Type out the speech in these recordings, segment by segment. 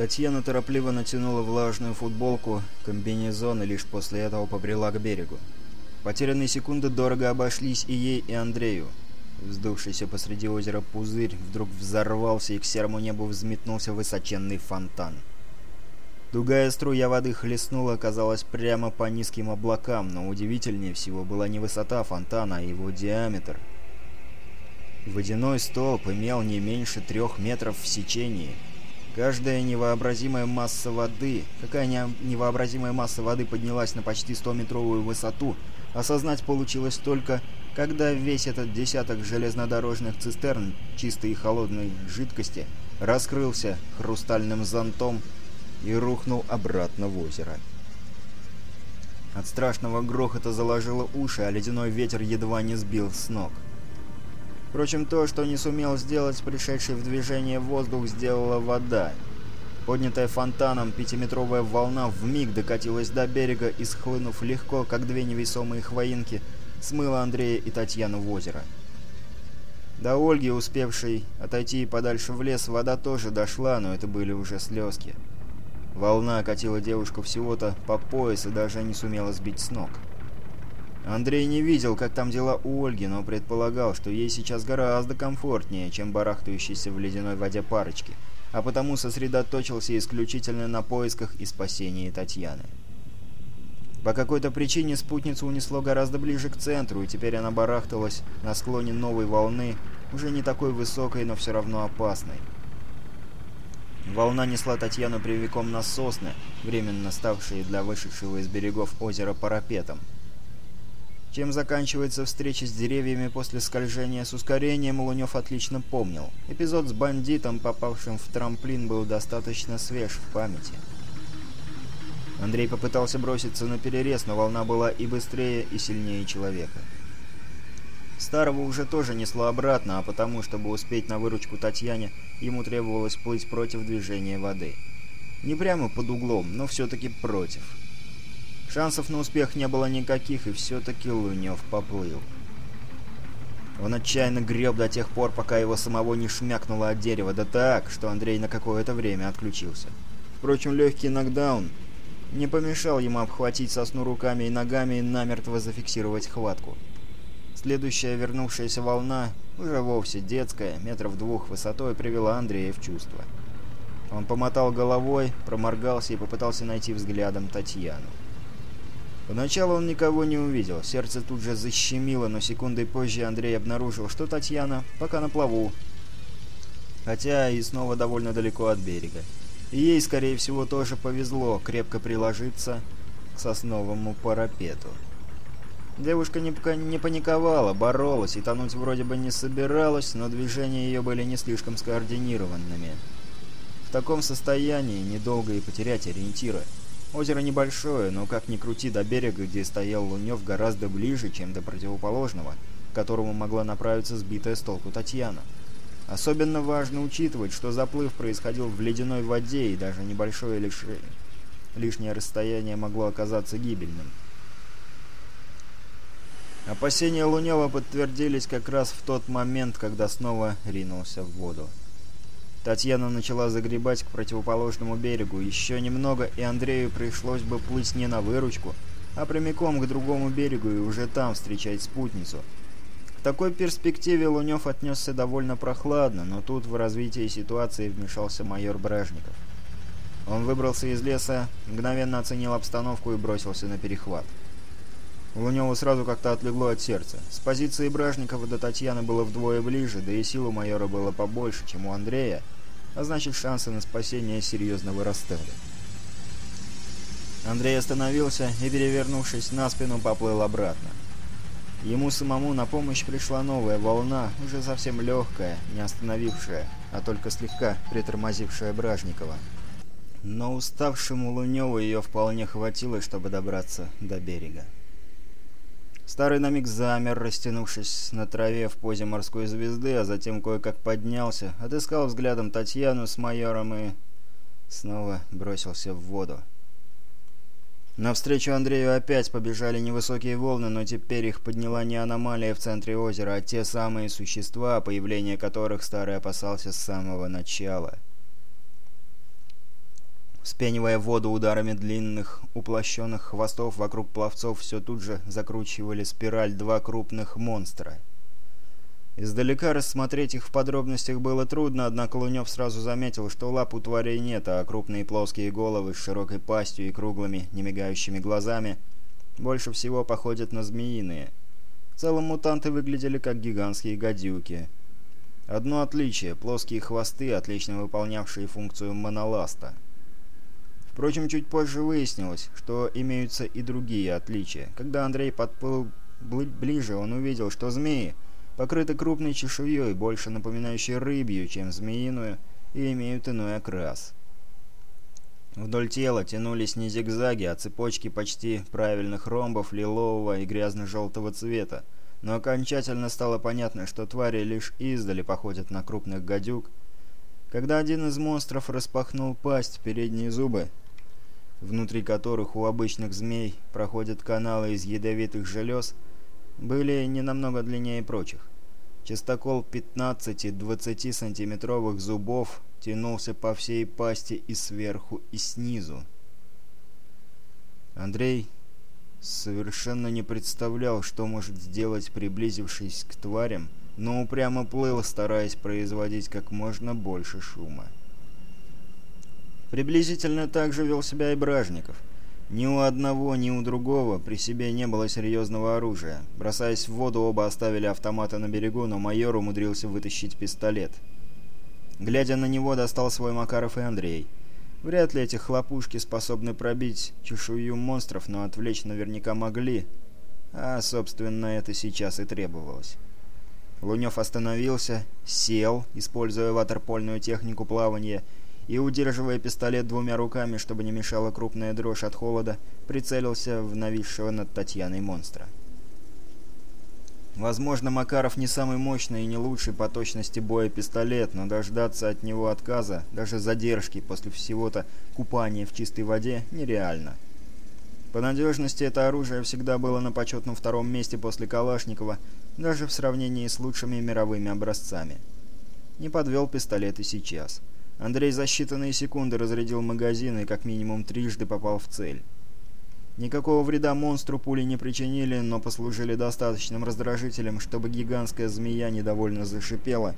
Татьяна торопливо натянула влажную футболку, комбинезон и лишь после этого побрела к берегу. Потерянные секунды дорого обошлись и ей, и Андрею. Вздувшийся посреди озера пузырь вдруг взорвался, и к серому небу взметнулся высоченный фонтан. Дугая струя воды хлестнула, казалось, прямо по низким облакам, но удивительнее всего была не высота фонтана, а его диаметр. Водяной столб имел не меньше трех метров в сечении — Каждая невообразимая масса воды, какая невообразимая масса воды поднялась на почти 100-метровую высоту, осознать получилось только, когда весь этот десяток железнодорожных цистерн чистой и холодной жидкости раскрылся хрустальным зонтом и рухнул обратно в озеро. От страшного грохота заложило уши, а ледяной ветер едва не сбил с ног. — Впрочем, то, что не сумел сделать пришедший в движение воздух, сделала вода. Поднятая фонтаном, пятиметровая волна вмиг докатилась до берега и, схлынув легко, как две невесомые хвоинки, смыла Андрея и Татьяну в озеро. До Ольги, успевшей отойти подальше в лес, вода тоже дошла, но это были уже слезки. Волна окатила девушку всего-то по пояс и даже не сумела сбить с ног. — Андрей не видел, как там дела у Ольги, но предполагал, что ей сейчас гораздо комфортнее, чем барахтающейся в ледяной воде парочки, а потому сосредоточился исключительно на поисках и спасении Татьяны. По какой-то причине спутницу унесло гораздо ближе к центру, и теперь она барахталась на склоне новой волны, уже не такой высокой, но все равно опасной. Волна несла Татьяну привиком на сосны, временно ставшие для вышедшего из берегов озера парапетом чем заканчивается встреча с деревьями после скольжения с ускорением, Лунёв отлично помнил. Эпизод с бандитом, попавшим в трамплин, был достаточно свеж в памяти. Андрей попытался броситься на перерез, но волна была и быстрее, и сильнее человека. Старого уже тоже несло обратно, а потому, чтобы успеть на выручку Татьяне, ему требовалось плыть против движения воды. Не прямо под углом, но все-таки против. «Против». Шансов на успех не было никаких, и все-таки Лунев поплыл. Он отчаянно греб до тех пор, пока его самого не шмякнуло от дерева, да так, что Андрей на какое-то время отключился. Впрочем, легкий нокдаун не помешал ему обхватить сосну руками и ногами и намертво зафиксировать хватку. Следующая вернувшаяся волна, уже вовсе детская, метров двух высотой, привела Андрея в чувство. Он помотал головой, проморгался и попытался найти взглядом Татьяну. Поначалу он никого не увидел, сердце тут же защемило, но секундой позже Андрей обнаружил, что Татьяна пока на плаву, хотя и снова довольно далеко от берега. И ей, скорее всего, тоже повезло крепко приложиться к сосновому парапету. Девушка не, не паниковала, боролась и тонуть вроде бы не собиралась, но движения ее были не слишком скоординированными. В таком состоянии недолго и потерять ориентиры. Озеро небольшое, но как ни крути до берега, где стоял Лунев, гораздо ближе, чем до противоположного, к которому могла направиться сбитая с толку Татьяна. Особенно важно учитывать, что заплыв происходил в ледяной воде, и даже небольшое лиш... лишнее расстояние могло оказаться гибельным. Опасения Лунева подтвердились как раз в тот момент, когда снова ринулся в воду. Татьяна начала загребать к противоположному берегу. Еще немного, и Андрею пришлось бы плыть не на выручку, а прямиком к другому берегу и уже там встречать спутницу. В такой перспективе Лунев отнесся довольно прохладно, но тут в развитии ситуации вмешался майор Бражников. Он выбрался из леса, мгновенно оценил обстановку и бросился на перехват. У него сразу как-то отлегло от сердца. С позиции Бражникова до Татьяны было вдвое ближе, да и сил майора было побольше, чем у Андрея, а значит шансы на спасение серьезно вырастали. Андрей остановился и, перевернувшись на спину, поплыл обратно. Ему самому на помощь пришла новая волна, уже совсем легкая, не остановившая, а только слегка притормозившая Бражникова. Но уставшему Луневу ее вполне хватило, чтобы добраться до берега. Старый намик замер, растянувшись на траве в позе морской звезды, а затем кое-как поднялся, отыскал взглядом Татьяну с майором и... снова бросился в воду. Навстречу Андрею опять побежали невысокие волны, но теперь их подняла не аномалия в центре озера, а те самые существа, появление которых Старый опасался с самого начала — Вспенивая воду ударами длинных, уплощенных хвостов вокруг пловцов, все тут же закручивали спираль два крупных монстра. Издалека рассмотреть их в подробностях было трудно, однако Лунев сразу заметил, что лап у тварей нет, а крупные плоские головы с широкой пастью и круглыми, немигающими глазами больше всего походят на змеиные. В целом мутанты выглядели как гигантские гадюки. Одно отличие – плоские хвосты, отлично выполнявшие функцию моноласта – Впрочем, чуть позже выяснилось, что имеются и другие отличия. Когда Андрей подплыл ближе, он увидел, что змеи покрыты крупной чешуей, больше напоминающей рыбью, чем змеиную, и имеют иной окрас. Вдоль тела тянулись не зигзаги, а цепочки почти правильных ромбов лилового и грязно-желтого цвета, но окончательно стало понятно, что твари лишь издали походят на крупных гадюк, когда один из монстров распахнул пасть, передние зубы, внутри которых у обычных змей проходят каналы из ядовитых желез, были не намного длиннее прочих. Частокол 15-20 сантиметровых зубов тянулся по всей пасти и сверху, и снизу. Андрей совершенно не представлял, что может сделать приблизившись к тварям, ну, но упрямо плыл, стараясь производить как можно больше шума. Приблизительно так же вел себя и Бражников. Ни у одного, ни у другого при себе не было серьезного оружия. Бросаясь в воду, оба оставили автоматы на берегу, но майор умудрился вытащить пистолет. Глядя на него, достал свой Макаров и Андрей. Вряд ли эти хлопушки способны пробить чешую монстров, но отвлечь наверняка могли. А, собственно, это сейчас и требовалось. Лунев остановился, сел, используя ватерпольную технику плавания, и, удерживая пистолет двумя руками, чтобы не мешала крупная дрожь от холода, прицелился в нависшего над Татьяной монстра. Возможно, Макаров не самый мощный и не лучший по точности боя пистолет, но дождаться от него отказа, даже задержки после всего-то купания в чистой воде, нереально. — по надежности это оружие всегда было на почетном втором месте после Калашникова, даже в сравнении с лучшими мировыми образцами. Не подвел пистолет и сейчас. Андрей за считанные секунды разрядил магазин и как минимум трижды попал в цель. Никакого вреда монстру пули не причинили, но послужили достаточным раздражителем, чтобы гигантская змея недовольно зашипела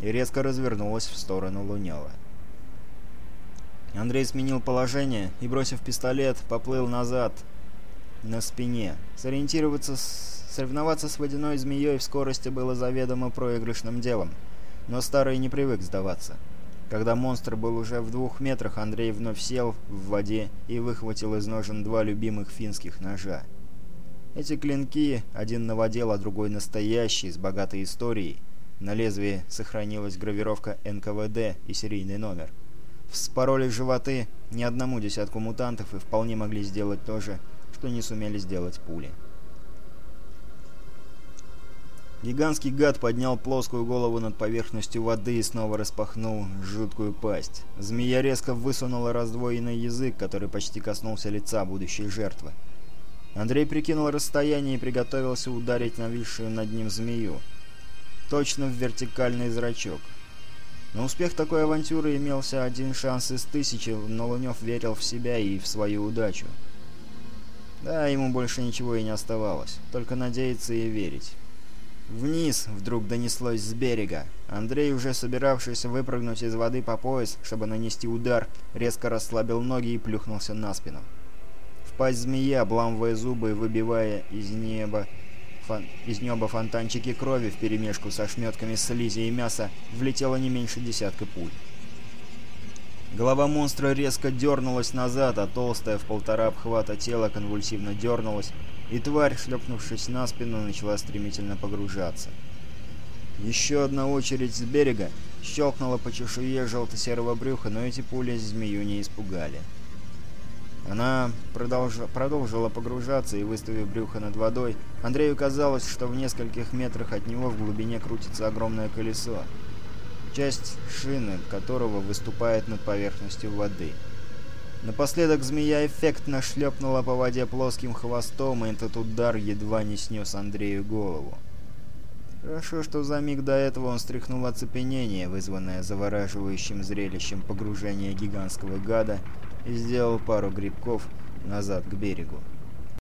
и резко развернулась в сторону Лунела. Андрей сменил положение и, бросив пистолет, поплыл назад на спине. Сориентироваться, соревноваться с водяной змеей в скорости было заведомо проигрышным делом. Но старый не привык сдаваться. Когда монстр был уже в двух метрах, Андрей вновь сел в воде и выхватил из ножен два любимых финских ножа. Эти клинки, один новодел, а другой настоящий, с богатой историей. На лезвии сохранилась гравировка НКВД и серийный номер вспороли животы не одному десятку мутантов и вполне могли сделать то же, что не сумели сделать пули. Гигантский гад поднял плоскую голову над поверхностью воды и снова распахнул жуткую пасть. Змея резко высунула раздвоенный язык, который почти коснулся лица будущей жертвы. Андрей прикинул расстояние и приготовился ударить нависшую над ним змею. Точно в вертикальный зрачок. На успех такой авантюры имелся один шанс из тысячи, но Лунёв верил в себя и в свою удачу. Да, ему больше ничего и не оставалось, только надеяться и верить. «Вниз!» — вдруг донеслось с берега. Андрей, уже собиравшийся выпрыгнуть из воды по пояс, чтобы нанести удар, резко расслабил ноги и плюхнулся на спину. В пасть змея, обламывая зубы и выбивая из неба из неба фонтанчики крови вперемешку со шметками слизи и мяса влетело не меньше десятка пуль. Голова монстра резко дернулась назад, а толстое в полтора обхвата тело конвульсивно дернулось, и тварь, шлепнувшись на спину, начала стремительно погружаться. Еще одна очередь с берега щелкнула по чешуе желто-серого брюха, но эти пули змею не испугали. Она продолжила, продолжила погружаться и, выставив брюхо над водой, Андрею казалось, что в нескольких метрах от него в глубине крутится огромное колесо, часть шины которого выступает над поверхностью воды. Напоследок змея эффектно шлепнула по воде плоским хвостом, и этот удар едва не снес Андрею голову. Хорошо, что за миг до этого он стряхнул оцепенение, вызванное завораживающим зрелищем погружения гигантского гада, и сделал пару грибков назад к берегу.